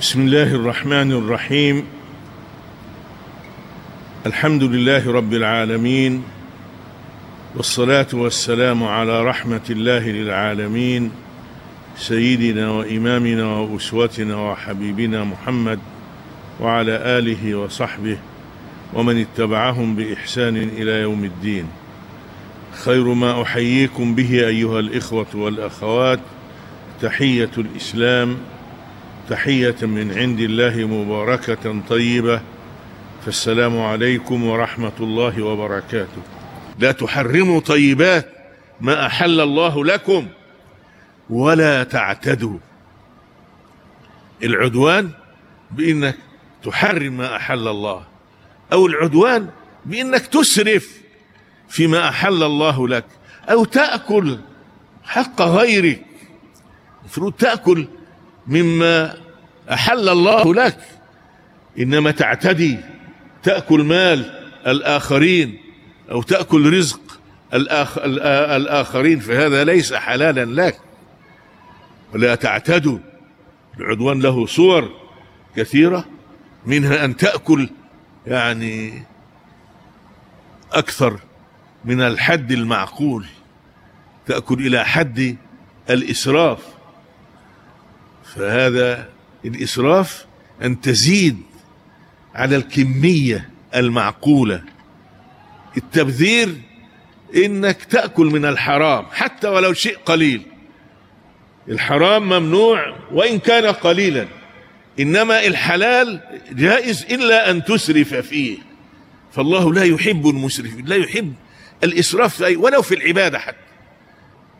بسم الله الرحمن الرحيم. الحمد لله رب العالمين والصلاة والسلام على رحمة الله للعالمين سيدنا وإمامنا وأسوتنا وحبيبنا محمد وعلى آله وصحبه ومن اتبعهم بإحسان إلى يوم الدين. خير ما أحييكم به أيها الإخوة والأخوات تحية الإسلام تحية من عند الله مباركة طيبة. فالسلام عليكم ورحمة الله وبركاته. لا تحرموا طيبات ما أحل الله لكم ولا تعتدوا. العدوان بأنك تحرم ما أحل الله أو العدوان بأنك تسرف فيما أحل الله لك أو تأكل حق غيرك. المفروض تأكل مما أحل الله لك. إنما تعتدي تأكل مال الآخرين أو تأكل رزق الآخ... الآخرين فهذا ليس حلالا لك. ولا تعتدوا العدوان له صور كثيرة منها أن تأكل يعني أكثر من الحد المعقول. تأكل إلى حد الإسراف. فهذا الإسراف أن تزيد على الكمية المعقولة. التبذير إنك تأكل من الحرام حتى ولو شيء قليل. الحرام ممنوع وإن كان قليلا. إنما الحلال جائز إلا أن تسرف فيه. فالله لا يحب المسرفين لا يحب الإسراف ولو في العبادة حتى.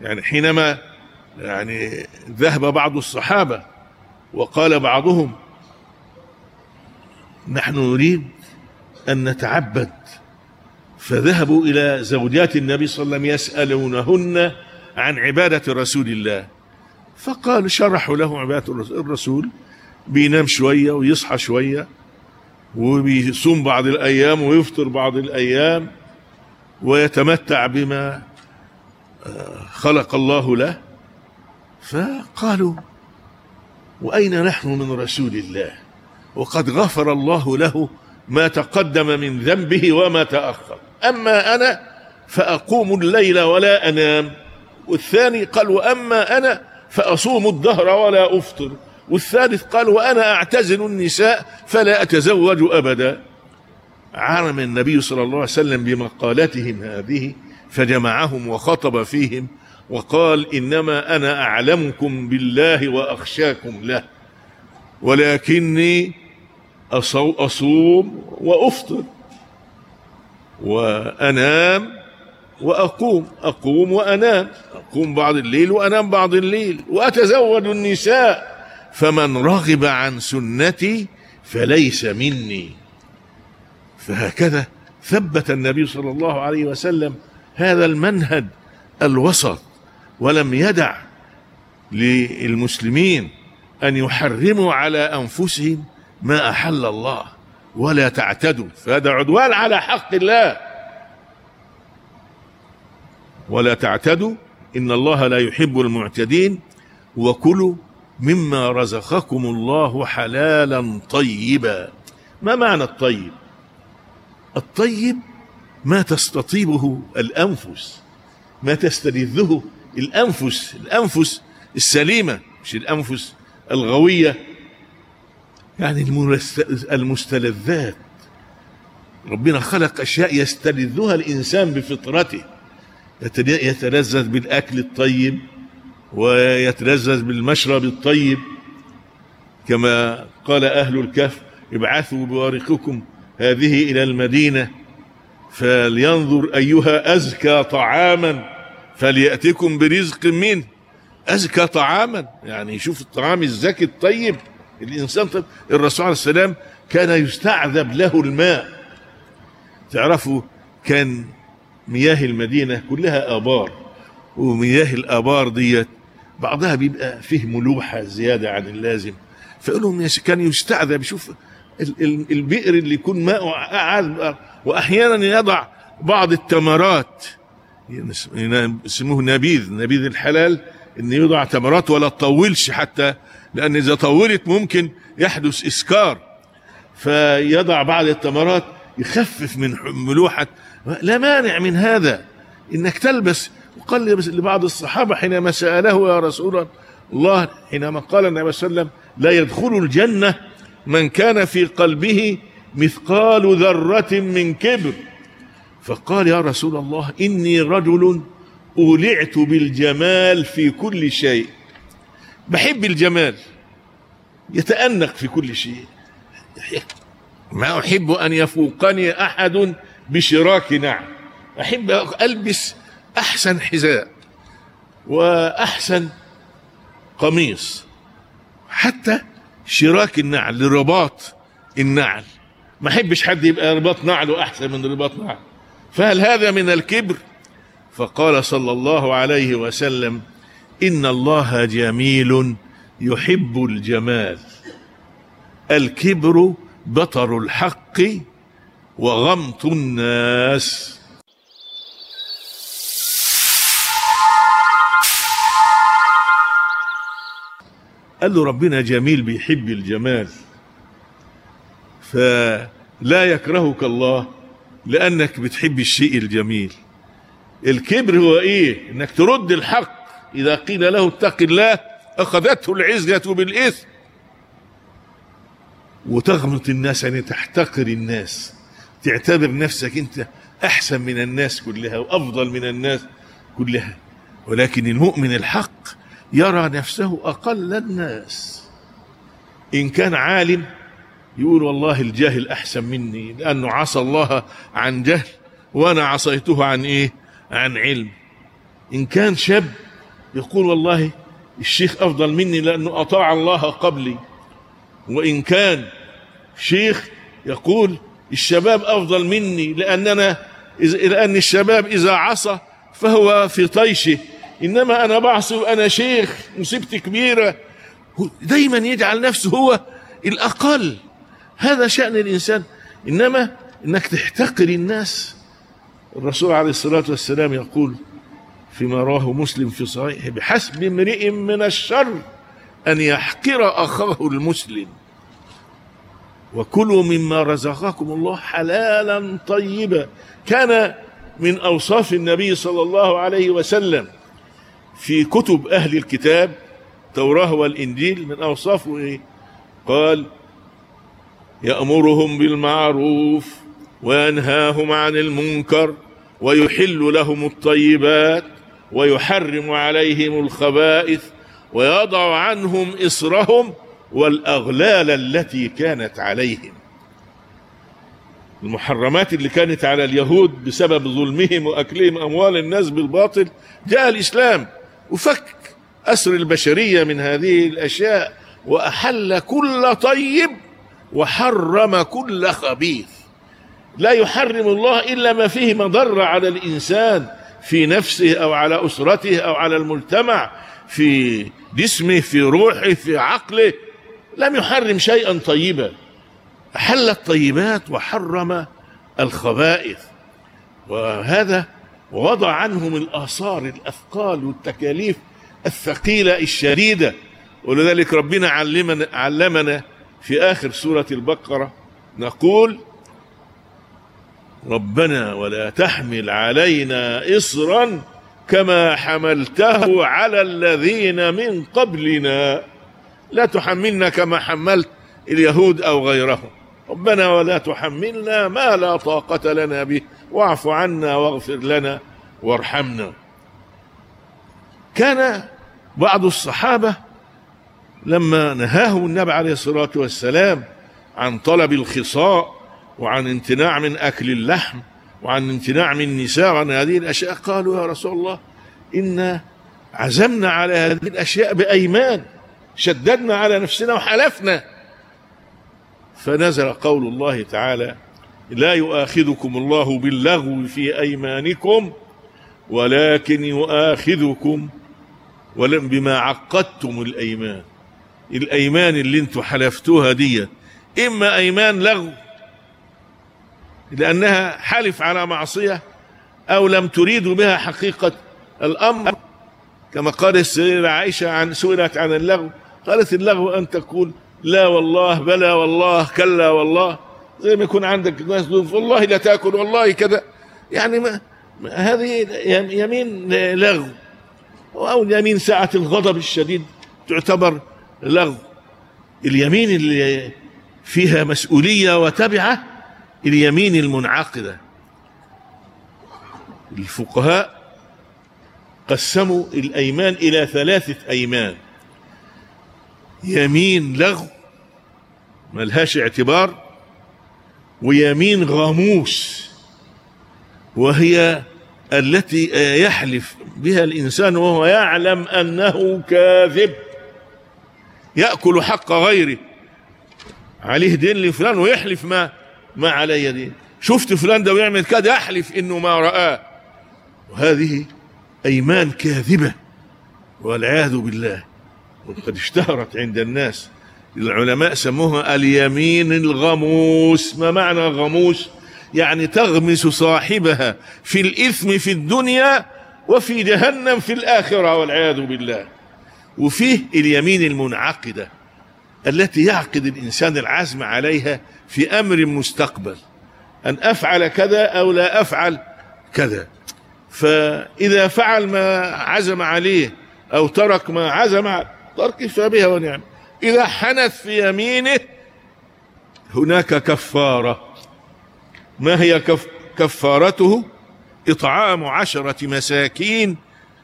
يعني حينما يعني ذهب بعض الصحابة وقال بعضهم نحن نريد أن نتعبد فذهبوا إلى زوجات النبي صلى الله عليه وسلم يسألونهن عن عبادة رسول الله. فقال شرحوا له عبادة الرسول بينام شوية ويصحى شوية وبيصوم بعض الأيام ويفطر بعض الأيام ويتمتع بما خلق الله له. فقالوا وأين نحن من رسول الله؟ وقد غفر الله له ما تقدم من ذنبه وما تأخر. أما أنا فأقوم الليل ولا أنام. والثاني قال وأما أنا فأصوم الدهر ولا أفطر. والثالث قال وأنا أعتزل النساء فلا أتزوج أبدا. عرم النبي صلى الله عليه وسلم بمقالتهم هذه فجمعهم وخطب فيهم وقال إنما أنا أعلمكم بالله وأخشاكم له ولكني أصوم وأفطر وأنام وأقوم أقوم وأنام أقوم بعض الليل وأنام بعض الليل وأتزوج النساء فمن رغب عن سنتي فليس مني. فهكذا ثبت النبي صلى الله عليه وسلم هذا المنهج الوسط. ولم يدع للمسلمين أن يحرموا على أنفسهم ما أحل الله ولا تعتدوا فهذا عدوان على حق الله. ولا تعتدوا إن الله لا يحب المعتدين وكلوا مما رزقكم الله حلالا طيبا. ما معنى الطيب؟ الطيب ما تستطيبه الأنفس ما تستلذه الأنفس الأنفس السليمة مش الأنفس الغوية. يعني المستلذات. ربنا خلق أشياء يستلذها الإنسان بفطرته. يتلذذ بالأكل الطيب ويتلذذ بالمشرب الطيب. كما قال أهل الكهف ابعثوا بورقكم هذه إلى المدينة فلينظر أيها أزكى طعاما. فليأتكم برزق منه. أزكى طعاما. يعني يشوف الطعام الزكي الطيب الإنسان طيب. الرسول عليه السلام كان يستعذب له الماء. تعرفوا كان مياه المدينة كلها آبار. ومياه الآبار ديت بعضها بيبقى فيه ملوحة زيادة عن اللازم. فيقول لهم كان يستعذب. يشوف البئر اللي يكون ماء عذب وأحيانا يضع بعض التمرات. يسموه نبيذ نبيذ الحلال إن يوضع تمرات ولا تطولش حتى لأن إذا طولت ممكن يحدث إسكار. فيضع بعض التمرات يخفف من ملوحة لا مانع من هذا إنك تلبس. وقال لبعض الصحابة حينما سأله يا رسول الله حينما قال النبي صلى الله عليه وسلم لا يدخل الجنة من كان في قلبه مثقال ذرة من كبر. فقال يا رسول الله إني رجل أولعت بالجمال في كل شيء. بحب الجمال يتأنق في كل شيء. ما أحب أن يفوقني أحد بشراك نعم. أحب ألبس أحسن حذاء وأحسن قميص حتى شراك النعل لرباط النعل. ما أحبش حد يبقى رباط نعله أحسن من رباط نعل. فهل هذا من الكبر؟ فقال صلى الله عليه وسلم إن الله جميل يحب الجمال. الكبر بطر الحق وغمط الناس. قال له ربنا جميل بيحب الجمال فلا يكرهك الله. لأنك بتحب الشيء الجميل. الكبر هو إيه؟ إنك ترد الحق. إذا قيل له اتق الله أخذته العزة بالإثم. وتغمط الناس يعني تحتقر الناس. تعتبر نفسك أنت أحسن من الناس كلها وأفضل من الناس كلها. ولكن المؤمن الحق يرى نفسه أقل الناس. إن كان عالم يقول والله الجاهل أحسن مني لأنه عصى الله عن جهل وأنا عصيته عن إيه؟ عن علم. إن كان شاب يقول والله الشيخ أفضل مني لأنه أطاع الله قبلي. وإن كان شيخ يقول الشباب أفضل مني لأننا لأن الشباب إذا عصى فهو في طيشه. إنما أنا بعصي وأنا شيخ مصيبتي كبيرة. دايما يجعل نفسه هو الأقل. هذا شأن الإنسان. إنما إنك تحتقر الناس. الرسول عليه الصلاة والسلام يقول فيما رواه مسلم في صحيحه بحسب امرئ من الشر أن يحقر أخاه المسلم. وكلوا مما رزقكم الله حلالا طيبا. كان من أوصاف النبي صلى الله عليه وسلم في كتب أهل الكتاب التوراه والإنجيل من أوصافه إيه قال يأمرهم بالمعروف وينهاهم عن المنكر ويحل لهم الطيبات ويحرم عليهم الخبائث ويضع عنهم إصرهم والأغلال التي كانت عليهم. المحرمات اللي كانت على اليهود بسبب ظلمهم وأكلهم أموال الناس بالباطل جاء الإسلام وفك أسر البشرية من هذه الأشياء وأحل كل طيب وحرم كل خبيث. لا يحرم الله إلا ما فيه مضرة على الإنسان في نفسه أو على أسرته أو على المجتمع في جسمه في روحه في عقله. لم يحرم شيئا طيبا. أحل الطيبات وحرم الخبائث. وهذا ووضع عنهم الآثار الأثقال والتكاليف الثقيلة الشديدة. ولذلك ربنا علمنا, علمنا في آخر سورة البقرة نقول ربنا ولا تحمل علينا إصرا كما حملته على الذين من قبلنا. لا تحملنا كما حملت اليهود أو غيرهم. ربنا ولا تحملنا ما لا طاقة لنا به. واعف عنا واغفر لنا وارحمنا. كان بعض الصحابة لما نهاهم النبي عليه الصلاة والسلام عن طلب الخصاء وعن امتناع من أكل اللحم وعن امتناع من النساء وعن هذه الأشياء قالوا يا رسول الله إنا عزمنا على هذه الأشياء بأيمان شددنا على نفسنا وحلفنا. فنزل قول الله تعالى لا يؤاخذكم الله باللغو في أيمانكم ولكن يؤاخذكم ولم بما عقدتم الأيمان. الأيمان اللي أنتم حلفتوها دي. إما أيمان لغو لأنها حلف على معصية أو لم تريدوا بها حقيقة الأمر. كما قال السيدة عائشة عن سئلت عن اللغو قالت اللغو أن تقول لا والله بلى والله كلا والله. زي ما يكون عندك ناس والله لا تأكل والله كذا. يعني ما هذه يمين لغو أو اليمين ساعة الغضب الشديد تعتبر لغو اليمين اللي فيها مسؤولية وتبعة اليمين المنعقدة. الفقهاء قسموا الأيمان إلى ثلاثة أيمان. يمين لغو ملهاش اعتبار ويمين غموس وهي التي يحلف بها الإنسان وهو يعلم أنه كاذب. يأكل حق غيره. عليه دين لفلان ويحلف ما ما علي دين شفت فلان ده ويعمل كده يحلف إنه ما رآه. وهذه أيمان كاذبة والعياذ بالله. وقد اشتهرت عند الناس العلماء سموها اليمين الغموس. ما معنى غموس يعني تغمس صاحبها في الإثم في الدنيا وفي جهنم في الآخرة والعياذ بالله. وفيه اليمين المنعقدة التي يعقد الإنسان العزم عليها في أمر مستقبل أن أفعل كذا أو لا أفعل كذا. فإذا فعل ما عزم عليه أو ترك ما عزم ترك فبها ونعم إذا حنث في يمينه هناك كفارة. ما هي كف كفارته؟ إطعام عشرة مساكين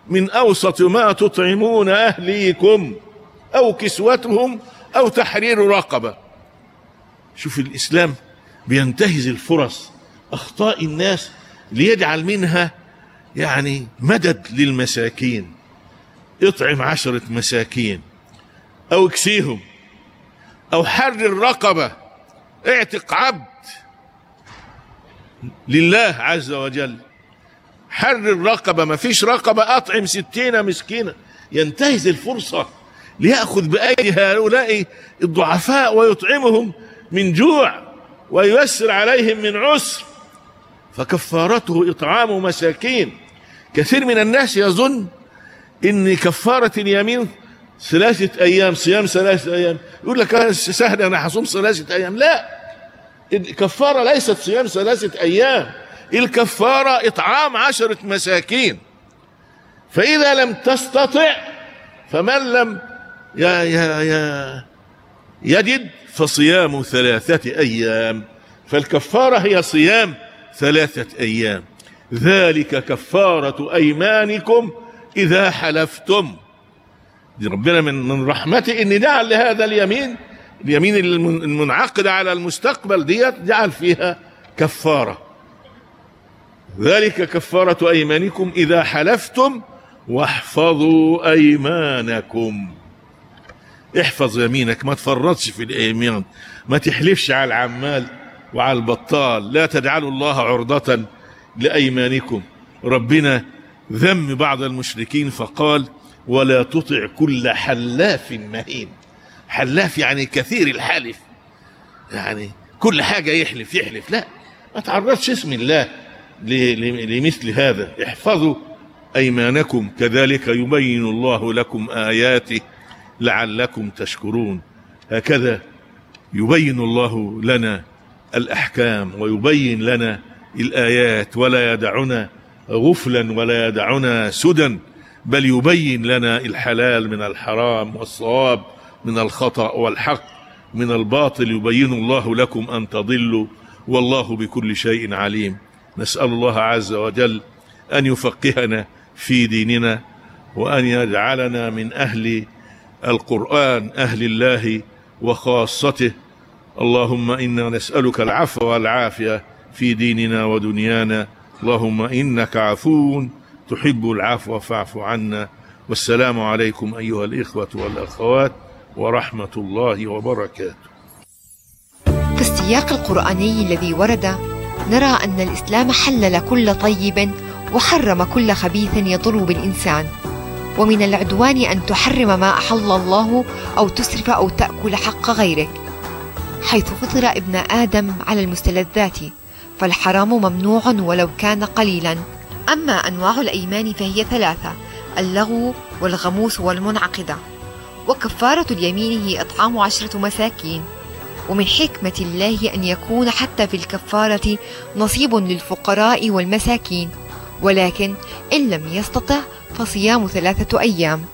من أوسط ما تطعمون أهليكم أو كسوتهم أو تحرير رقبة. شوف الإسلام بينتهز الفرص أخطاء الناس ليجعل منها يعني مدد للمساكين. اطعم عشرة مساكين أو اكسيهم أو حرر رقبة اعتق عبد لله عز وجل. حرر رقبة ما فيش رقبة أطعم ستين مسكينة ينتهز الفرصة ليأخذ بأيدي هؤلاء الضعفاء ويطعمهم من جوع وييسر عليهم من عسر. فكفارته إطعام مساكين. كثير من الناس يظن إن كفارة اليمين ثلاثة أيام صيام ثلاثة أيام. يقول لك سهل أنا هصوم ثلاثة أيام. لا الكفارة ليست صيام ثلاثة أيام. الكفارة إطعام عشرة مساكين. فإذا لم تستطع فمن لم يا يا يا يجد فصيام ثلاثة أيام. فالكفارة هي صيام ثلاثة أيام. ذلك كفارة أيمانكم إذا حلفتم. دي ربنا من من رحمته ان جعل لهذا اليمين اليمين المنعقده على المستقبل ديت جعل فيها كفارة. ذلك كفارة أيمانكم إذا حلفتم واحفظوا أيمانكم. احفظ يمينك ما تفرطش في الايمان ما تحلفش على العمال وعلى البطال. لا تجعلوا الله عرضة لأيمانكم. ربنا ذم بعض المشركين فقال ولا تطع كل حلاف مهين. حلاف يعني كثير الحلف. يعني كل حاجة يحلف يحلف. لا ما تعرضش اسم الله. لمثل هذا. احفظوا أيمانكم. كذلك يبين الله لكم آياته لعلكم تشكرون. هكذا يبين الله لنا الأحكام ويبين لنا الآيات ولا يدعنا غفلا ولا يدعنا سدى بل يبين لنا الحلال من الحرام والصواب من الخطأ والحق من الباطل. يبين الله لكم أن تضلوا والله بكل شيء عليم. نسأل الله عز وجل أن يفقهنا في ديننا وأن يجعلنا من أهل القرآن أهل الله وخاصته. اللهم إنا نسألك العفو والعافية في ديننا ودنيانا. اللهم إنك عفو تحب العفو فاعف عنا. والسلام عليكم أيها الإخوة والأخوات ورحمة الله وبركاته. في السياق القرآني الذي ورد نرى أن الإسلام حلل كل طيب وحرم كل خبيث يضر بالإنسان ومن العدوان أن تحرم ما أحل الله أو تسرف أو تأكل حق غيرك. حيث فطر ابن آدم على المستلذات فالحرام ممنوع ولو كان قليلا. أما أنواع الأيمان فهي ثلاثة اللغو والغموس والمنعقدة. وكفارة اليمين هي إطعام عشرة مساكين. ومن حكمة الله أن يكون حتى في الكفارة نصيب للفقراء والمساكين ولكن إن لم يستطع فصيام ثلاثة أيام.